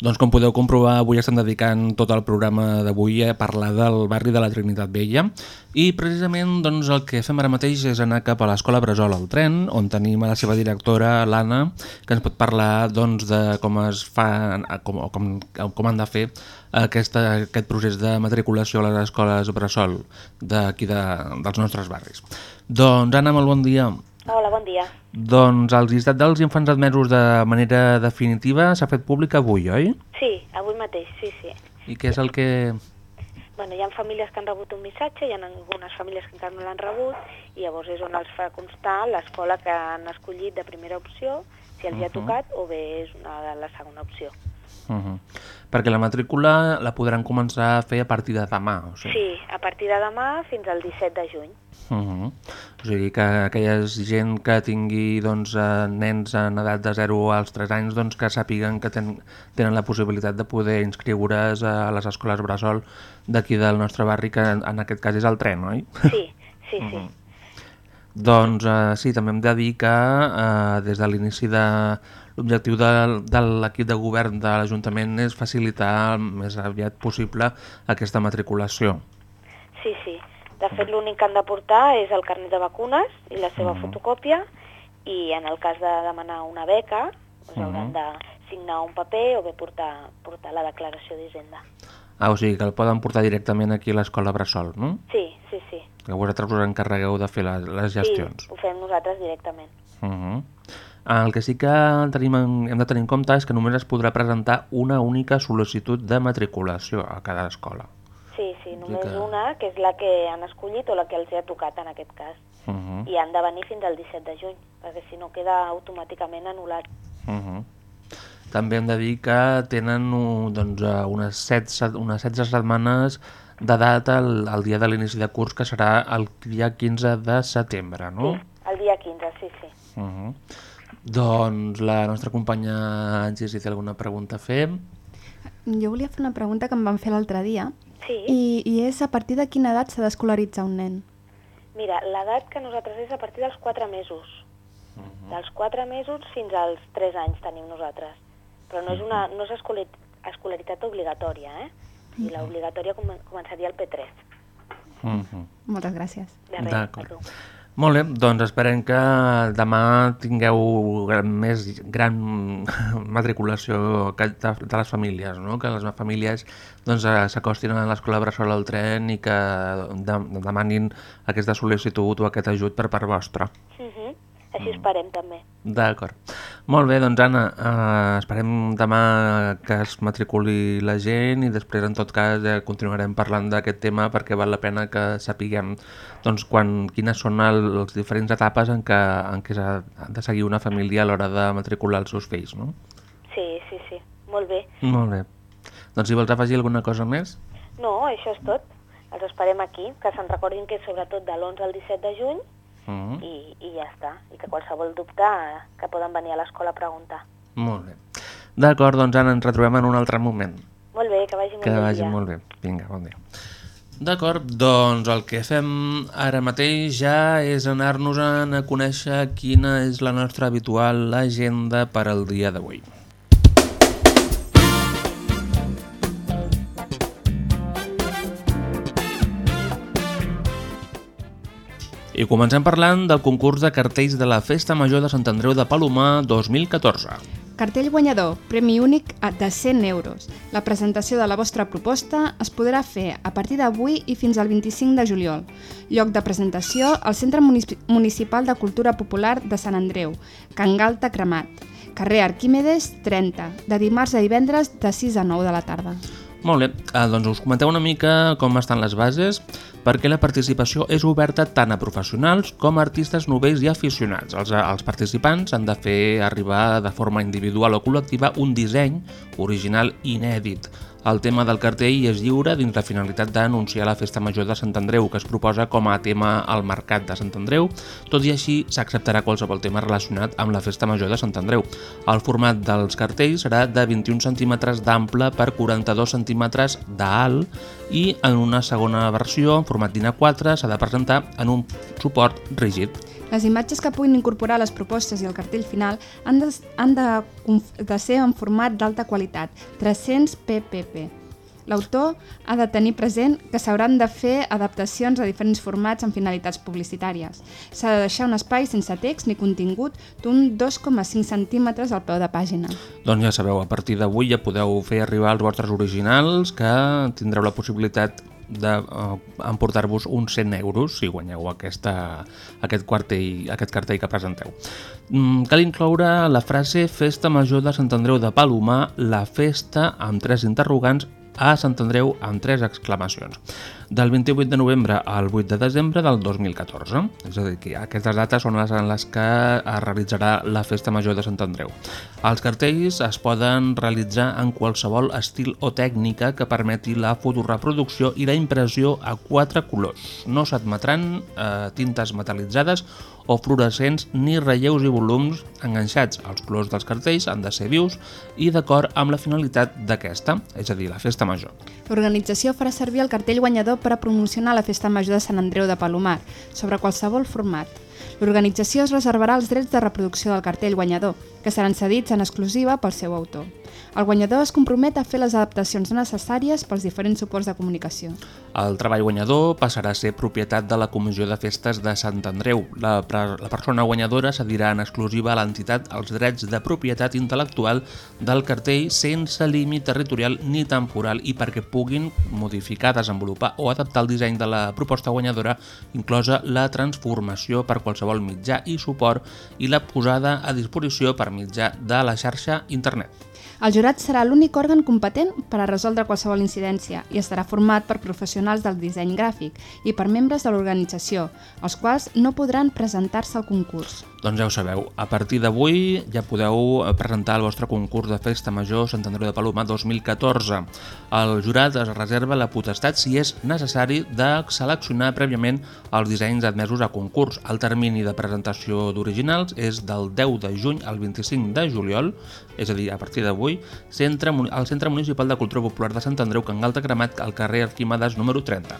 Doncs com podeu comprovar, avui estem dedicant tot el programa d'avui a parlar del barri de la Trinitat Vella i precisament doncs, el que fem ara mateix és anar cap a l'Escola Bressol al tren, on tenim a la seva directora, l'Anna, que ens pot parlar doncs, de com es fa, com, com, com han de fer aquesta, aquest procés de matriculació a les escoles Bressol d'aquí de, dels nostres barris. Doncs Anna, molt bon dia. Hola, bon dia. Doncs el llistat dels infants admesos de manera definitiva s'ha fet públic avui, oi? Sí, avui mateix, sí, sí. I què és el que... Bueno, hi ha famílies que han rebut un missatge, hi ha algunes famílies que encara no l'han rebut, i llavors és on els fa constar l'escola que han escollit de primera opció, si els uh -huh. hi ha tocat, o bé és una de la segona opció. Uh -huh. Perquè la matrícula la podran començar a fer a partir de demà, o sigui... Sí, a partir de demà fins al 17 de juny. Uh -huh. O sigui que aquella gent que tingui doncs, eh, nens en edat de 0 als 3 anys doncs, que sàpiguen que ten, tenen la possibilitat de poder inscriure's a les escoles Bressol d'aquí del nostre barri, que en, en aquest cas és el tren, oi? Sí, sí, sí. Uh -huh. Doncs eh, sí, també hem de dir que eh, des de l'inici de l'objectiu de, de l'equip de govern de l'Ajuntament és facilitar el més aviat possible aquesta matriculació. Sí, sí. De fet, l'únic que han de portar és el carnet de vacunes i la seva uh -huh. fotocòpia i en el cas de demanar una beca doncs uh -huh. hauran de signar un paper o bé portar, portar la declaració d'Hisenda. Ah, o sigui que el poden portar directament aquí a l'escola Bressol, no? Sí, sí, sí. Que vosaltres us encarregueu de fer les, les gestions. Sí, ho fem nosaltres directament. Uh -huh. El que sí que tenim en, hem de tenir en compte és que només es podrà presentar una única sol·licitud de matriculació a cada escola. Sí, sí, només que... una, que és la que han escollit o la que els ha tocat en aquest cas. Uh -huh. I han de venir fins al 17 de juny, perquè si no queda automàticament anul·lat. Uh -huh. També hem de dir que tenen doncs, unes, 16, unes 16 setmanes d'edat al, al dia de l'inici de curs, que serà el dia 15 de setembre, no? Sí, el dia 15, sí, sí. Uh -huh. Doncs la nostra companya Angie, si té alguna pregunta a fer... Jo volia fer una pregunta que em van fer l'altre dia, Sí. I, I és a partir de quina edat s'ha d'escolaritzar un nen? Mira, l'edat que nosaltres és a partir dels 4 mesos. Uh -huh. Dels 4 mesos fins als 3 anys tenim nosaltres. Però no és, una, no és escolaritat obligatòria, eh? I uh -huh. l'obligatòria com, començaria el P3. Uh -huh. Moltes gràcies. De res, D'acord. Molt bé, doncs esperem que demà tingueu més gran [LAUGHS] matriculació de, les famílies, no? que les famílies doncs, s'acostin a l'escola Bressol al tren i que de, demanin aquesta sol·licitud o aquest ajut per part vostra. Uh -huh. Així esperem també. D'acord. Molt bé, doncs Anna, eh, esperem demà que es matriculi la gent i després en tot cas eh, continuarem parlant d'aquest tema perquè val la pena que sapiguem doncs, quan, quines són el, les diferents etapes en què, en què s'ha de seguir una família a l'hora de matricular els seus fills, no? Sí, sí, sí. Molt bé. Molt bé. Doncs si vols afegir alguna cosa més? No, això és tot. Els esperem aquí, que se'n recordin que és sobretot de l'11 al 17 de juny -huh. i, i ja està. I que qualsevol dubte que poden venir a l'escola a preguntar. Molt bé. D'acord, doncs Anna, ens retrobem en un altre moment. Molt bé, que vagi molt Que bé. el vagi dia. molt bé. Vinga, bon dia. D'acord, doncs el que fem ara mateix ja és anar-nos-en a conèixer quina és la nostra habitual agenda per al dia d'avui. I comencem parlant del concurs de cartells de la Festa Major de Sant Andreu de Palomar 2014. Cartell guanyador, premi únic de 100 euros. La presentació de la vostra proposta es podrà fer a partir d'avui i fins al 25 de juliol. Lloc de presentació al Centre Munici- Municipal de Cultura Popular de Sant Andreu, Can Galta Cremat, carrer Arquímedes 30, de dimarts a divendres de 6 a 9 de la tarda. Molt bé, eh, doncs us comenteu una mica com estan les bases, perquè la participació és oberta tant a professionals com a artistes novells i aficionats. Els, els participants han de fer arribar de forma individual o col·lectiva un disseny original inèdit. El tema del cartell és lliure dins la finalitat d'anunciar la Festa Major de Sant Andreu, que es proposa com a tema al Mercat de Sant Andreu, tot i així s'acceptarà qualsevol tema relacionat amb la Festa Major de Sant Andreu. El format dels cartells serà de 21 cm d'ample per 42 cm d'alt i en una segona versió, en format DIN A4, s'ha de presentar en un suport rígid. Les imatges que puguin incorporar les propostes i el cartell final han de, han de, de ser en format d'alta qualitat, 300 ppp. L'autor ha de tenir present que s'hauran de fer adaptacions a diferents formats amb finalitats publicitàries. S'ha de deixar un espai sense text ni contingut d'un 2,5 centímetres al peu de pàgina. Doncs ja sabeu, a partir d'avui ja podeu fer arribar els vostres originals que tindreu la possibilitat d'emportar-vos uns 100 euros si guanyeu aquesta, aquest, quartell, aquest cartell que presenteu. Mm, cal incloure la frase Festa Major de Sant Andreu de Palomar, la festa amb tres interrogants a Sant Andreu amb tres exclamacions. Del 28 de novembre al 8 de desembre del 2014. És a dir, que aquestes dates són les en les que es realitzarà la Festa Major de Sant Andreu. Els cartells es poden realitzar en qualsevol estil o tècnica que permeti la fotoreproducció i la impressió a quatre colors. No s'admetran eh, tintes metal·litzades o fluorescents ni relleus i volums enganxats. Els colors dels cartells han de ser vius i d'acord amb la finalitat d'aquesta, és a dir, la festa major. L'organització farà servir el cartell guanyador per a promocionar la Festa Major de Sant Andreu de Palomar, sobre qualsevol format. L'organització es reservarà els drets de reproducció del cartell guanyador, que seran cedits en exclusiva pel seu autor. El guanyador es compromet a fer les adaptacions necessàries pels diferents suports de comunicació. El treball guanyador passarà a ser propietat de la Comissió de Festes de Sant Andreu. La, la persona guanyadora cedirà en exclusiva a l'entitat els drets de propietat intel·lectual del cartell sense límit territorial ni temporal i perquè puguin modificar, desenvolupar o adaptar el disseny de la proposta guanyadora, inclosa la transformació per qualsevol mitjà i suport i la posada a disposició per mitjà de la xarxa internet. El jurat serà l'únic òrgan competent per a resoldre qualsevol incidència i estarà format per professionals del disseny gràfic i per membres de l'organització, els quals no podran presentar-se al concurs. Doncs ja ho sabeu, a partir d'avui ja podeu eh, presentar el vostre concurs de Festa Major Sant Andreu de Palomar 2014. El jurat es reserva la potestat, si és necessari, de seleccionar prèviament els dissenys admesos a concurs. El termini de presentació d'originals és del 10 de juny al 25 de juliol, és a dir, a partir d'avui, centre, al Centre Municipal de Cultura Popular de Sant Andreu, Can Galta Cremat, al carrer Arquímedes número 30.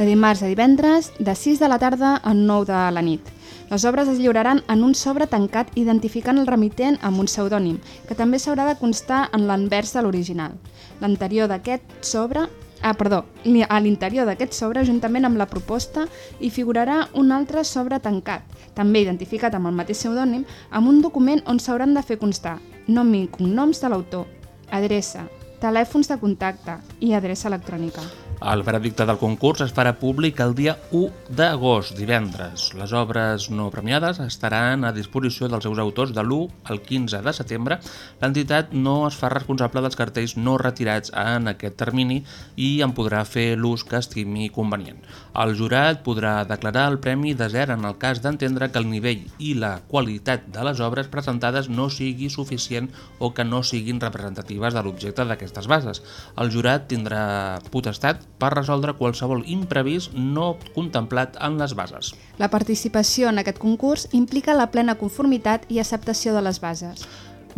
De dimarts a divendres, de 6 de la tarda a 9 de la nit. Les obres es lliuraran en un sobre tancat identificant el remitent amb un pseudònim, que també s'haurà de constar en l'anvers de l'original. L'interior d'aquest sobre Ah, perdó, a l'interior d'aquest sobre, juntament amb la proposta, hi figurarà un altre sobre tancat, també identificat amb el mateix pseudònim, amb un document on s'hauran de fer constar nom i cognoms de l'autor, adreça, telèfons de contacte i adreça electrònica. El veredicte del concurs es farà públic el dia 1 d'agost, divendres. Les obres no premiades estaran a disposició dels seus autors de l'1 al 15 de setembre. L'entitat no es fa responsable dels cartells no retirats en aquest termini i en podrà fer l'ús que estimi convenient. El jurat podrà declarar el premi desert en el cas d'entendre que el nivell i la qualitat de les obres presentades no sigui suficient o que no siguin representatives de l'objecte d'aquestes bases. El jurat tindrà potestat per resoldre qualsevol imprevist no contemplat en les bases. La participació en aquest concurs implica la plena conformitat i acceptació de les bases.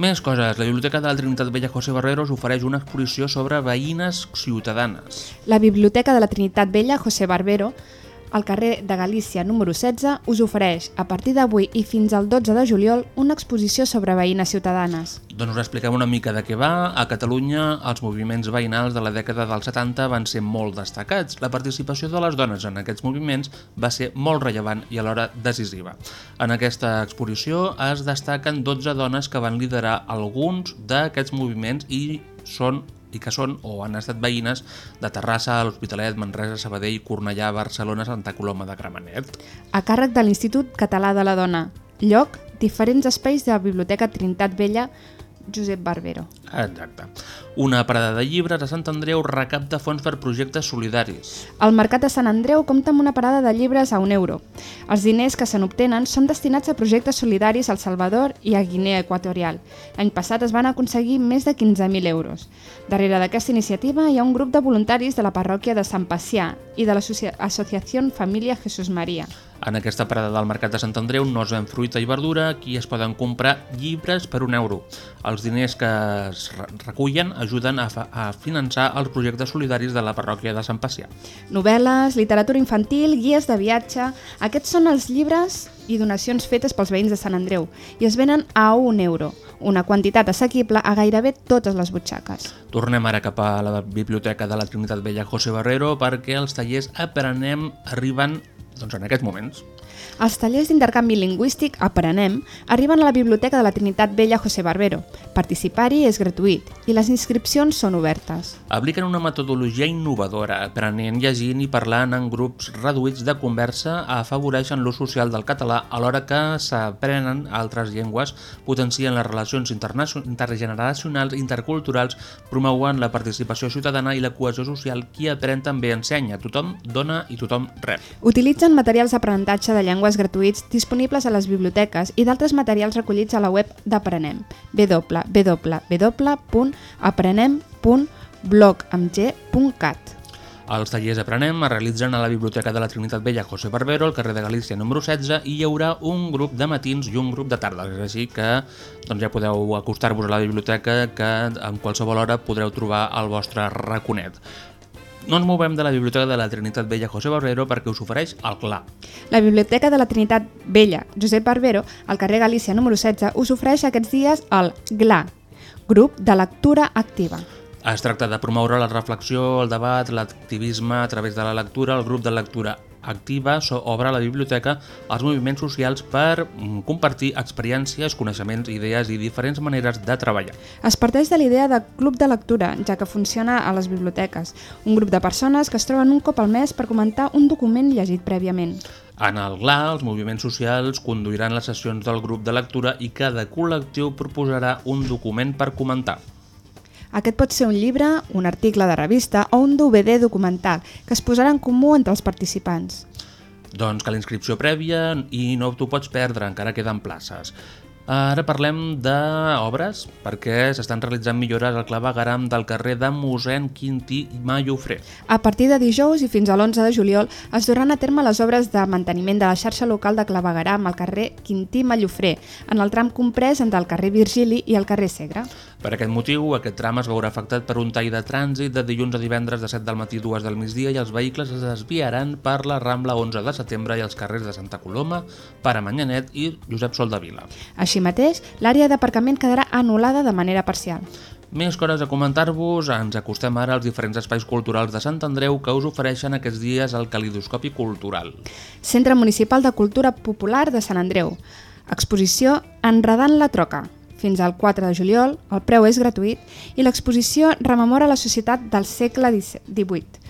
Més coses. La Biblioteca de la Trinitat Vella José Barreros ofereix una exposició sobre veïnes ciutadanes. La Biblioteca de la Trinitat Vella José Barbero, al carrer de Galícia número 16, us ofereix, a partir d'avui i fins al 12 de juliol, una exposició sobre veïnes ciutadanes. Doncs us expliquem una mica de què va. A Catalunya, els moviments veïnals de la dècada dels 70 van ser molt destacats. La participació de les dones en aquests moviments va ser molt rellevant i alhora decisiva. En aquesta exposició es destaquen 12 dones que van liderar alguns d'aquests moviments i són i que són o han estat veïnes de Terrassa, l'Hospitalet, Manresa, Sabadell, Cornellà, Barcelona, Santa Coloma de Gramenet. A càrrec de l'Institut Català de la Dona. Lloc, diferents espais de la Biblioteca Trinitat Vella Josep Barbero. Exacte. Una parada de llibres a Sant Andreu recapta fons per projectes solidaris. El Mercat de Sant Andreu compta amb una parada de llibres a un euro. Els diners que se n'obtenen són destinats a projectes solidaris al Salvador i a Guinea Equatorial. L'any passat es van aconseguir més de 15.000 euros. Darrere d'aquesta iniciativa hi ha un grup de voluntaris de la parròquia de Sant Pacià i de l'Associació Família Jesús Maria. En aquesta parada del Mercat de Sant Andreu no es ven fruita i verdura, aquí es poden comprar llibres per un euro. Els diners que es re- recullen ajuden a, a finançar els projectes solidaris de la parròquia de Sant Pacià. Novel·les, literatura infantil, guies de viatge... Aquests són els llibres i donacions fetes pels veïns de Sant Andreu i es venen a un euro, una quantitat assequible a gairebé totes les butxaques. Tornem ara cap a la Biblioteca de la Trinitat Vella José Barrero perquè els tallers Aprenem arriben doncs, en aquests moments. Els tallers d'intercanvi lingüístic Aprenem arriben a la Biblioteca de la Trinitat Vella José Barbero. Participar-hi és gratuït i les inscripcions són obertes. Apliquen una metodologia innovadora, aprenent, llegint i parlant en grups reduïts de conversa afavoreixen l'ús social del català alhora que s'aprenen altres llengües, potencien les relacions intergeneracionals interculturals, promouen la participació ciutadana i la cohesió social. Qui aprèn també ensenya, tothom dona i tothom rep. Utilitzen materials d'aprenentatge de llengües gratuïts disponibles a les biblioteques i d'altres materials recollits a la web d'Aprenem, www.aprenem.blog.cat. Els tallers Aprenem es realitzen a la Biblioteca de la Trinitat Vella José Barbero, al carrer de Galícia número 16, i hi haurà un grup de matins i un grup de tardes. Així que doncs ja podeu acostar-vos a la biblioteca que en qualsevol hora podreu trobar el vostre raconet. No ens movem de la Biblioteca de la Trinitat Vella José Barbero perquè us ofereix el Clar. La Biblioteca de la Trinitat Vella Josep Barbero, al carrer Galícia número 16, us ofereix aquests dies el GLA, grup de lectura activa. Es tracta de promoure la reflexió, el debat, l'activisme a través de la lectura. El grup de lectura activa obre la biblioteca els moviments socials per mm, compartir experiències, coneixements, idees i diferents maneres de treballar. Es parteix de l'idea de club de lectura, ja que funciona a les biblioteques. Un grup de persones que es troben un cop al mes per comentar un document llegit prèviament. En el GLA, els moviments socials conduiran les sessions del grup de lectura i cada col·lectiu proposarà un document per comentar. Aquest pot ser un llibre, un article de revista o un DVD documental que es posarà en comú entre els participants. Doncs que la inscripció prèvia i no t'ho pots perdre, encara queden places. Ara parlem d'obres, perquè s'estan realitzant millores al clavegaram del carrer de mossèn Quintí i Mallofré. A partir de dijous i fins a l'11 de juliol es duran a terme les obres de manteniment de la xarxa local de clavegaram al carrer Quintí Mallofré, en el tram comprès entre el carrer Virgili i el carrer Segre. Per aquest motiu, aquest tram es veurà afectat per un tall de trànsit de dilluns a divendres de 7 del matí a 2 del migdia i els vehicles es desviaran per la Rambla 11 de setembre i els carrers de Santa Coloma, Pare Manyanet i Josep Soldavila. Així mateix, l'àrea d'aparcament quedarà anul·lada de manera parcial. Més coses a comentar-vos, ens acostem ara als diferents espais culturals de Sant Andreu que us ofereixen aquests dies el calidoscopi cultural. Centre Municipal de Cultura Popular de Sant Andreu. Exposició Enredant la Troca. Fins al 4 de juliol, el preu és gratuït i l'exposició rememora la societat del segle XVIII.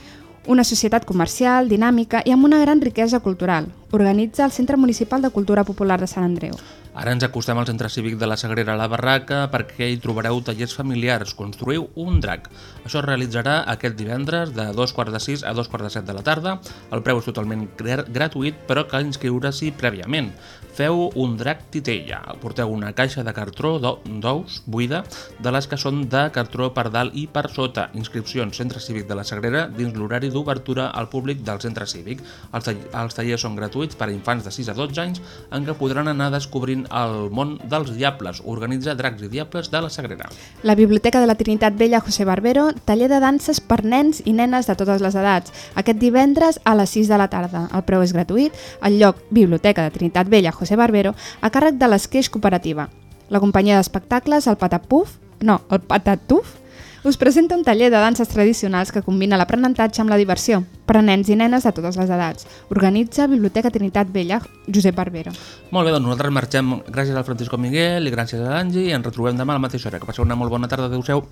Una societat comercial, dinàmica i amb una gran riquesa cultural. Organitza el Centre Municipal de Cultura Popular de Sant Andreu. Ara ens acostem al centre cívic de la Sagrera a la Barraca perquè hi trobareu tallers familiars. Construïu un drac. Això es realitzarà aquest divendres de dos quarts de sis a dos quarts de set de la tarda. El preu és totalment gra- gratuït, però cal inscriure-s'hi prèviament. Feu un drac titella. Porteu una caixa de cartró d'o- d'ous buida, de les que són de cartró per dalt i per sota. Inscripcions Centre Cívic de la Sagrera dins l'horari d'obertura al públic del centre cívic. Els, tall els tallers són gratuïts per a infants de 6 a 12 anys en què podran anar descobrint el món dels diables. Organitza Dracs i Diables de la Sagrera. La Biblioteca de la Trinitat Vella José Barbero, taller de danses per nens i nenes de totes les edats. Aquest divendres a les 6 de la tarda. El preu és gratuït. El lloc Biblioteca de Trinitat Vella José Barbero a càrrec de l'Esqueix Cooperativa. La companyia d'espectacles, el Patapuf, no, el Patatuf, us presenta un taller de danses tradicionals que combina l'aprenentatge amb la diversió per a nens i nenes de totes les edats. Organitza Biblioteca Trinitat Vella Josep Barbero. Molt bé, doncs nosaltres marxem gràcies al Francisco Miguel i gràcies a l'Angi i ens retrobem demà a la mateixa hora. Que passeu una molt bona tarda. Adéu-siau.